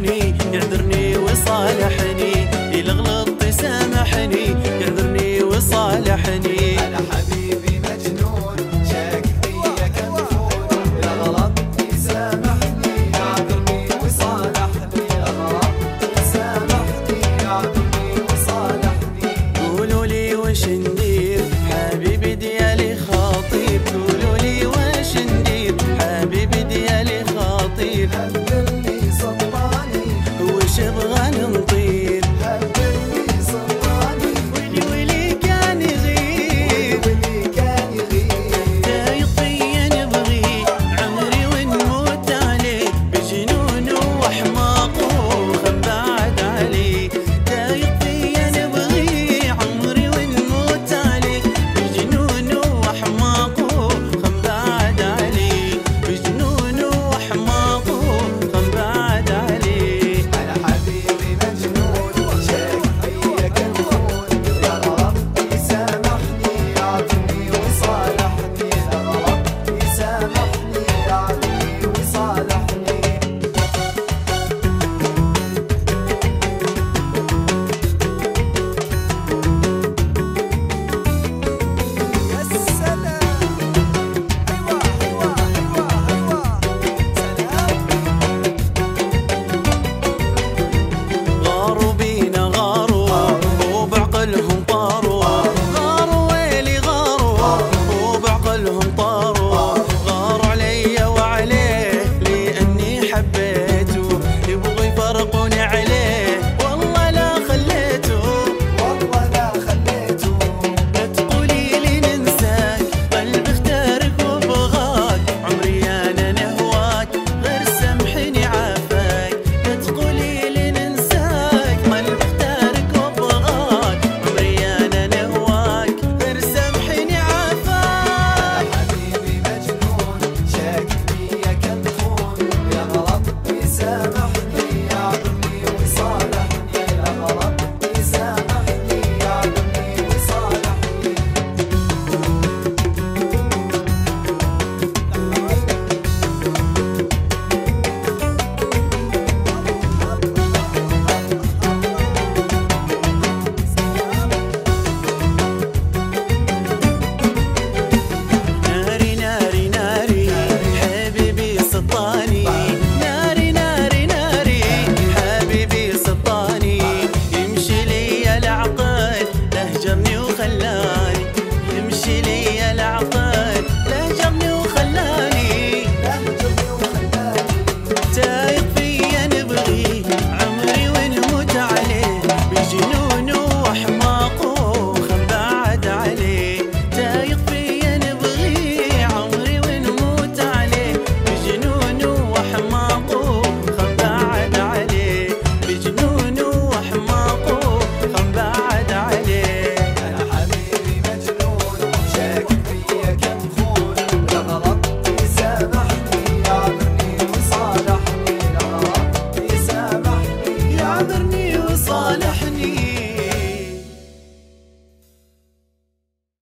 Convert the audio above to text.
Jenny.